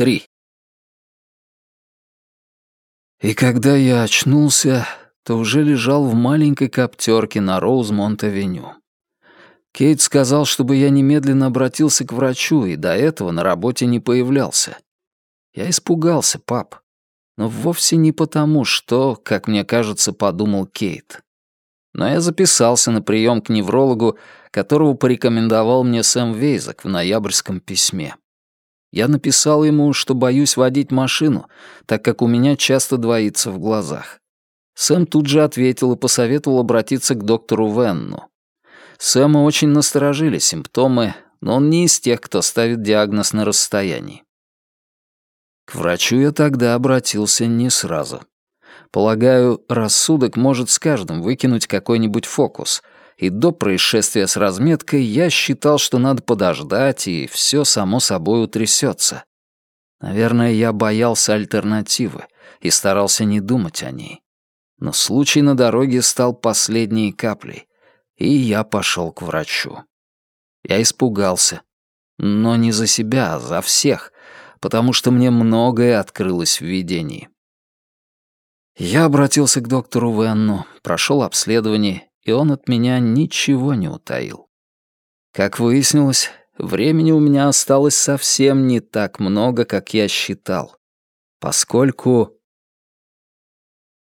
3. И когда я очнулся, то уже лежал в маленькой коптерке на Роузмонт-авеню. Кейт сказал, чтобы я немедленно обратился к врачу, и до этого на работе не появлялся. Я испугался, пап. Но вовсе не потому, что, как мне кажется, подумал Кейт. Но я записался на прием к неврологу, которого порекомендовал мне Сэм Вейзак в ноябрьском письме. Я написал ему, что боюсь водить машину, так как у меня часто двоится в глазах. Сэм тут же ответил и посоветовал обратиться к доктору Венну. Сэма очень насторожили симптомы, но он не из тех, кто ставит диагноз на расстоянии. К врачу я тогда обратился не сразу. Полагаю, рассудок может с каждым выкинуть какой-нибудь фокус, и до происшествия с разметкой я считал, что надо подождать, и все само собой утрясется. Наверное, я боялся альтернативы и старался не думать о ней. Но случай на дороге стал последней каплей, и я пошел к врачу. Я испугался. Но не за себя, а за всех, потому что мне многое открылось в видении. Я обратился к доктору Венну, прошел обследование и он от меня ничего не утаил. Как выяснилось, времени у меня осталось совсем не так много, как я считал, поскольку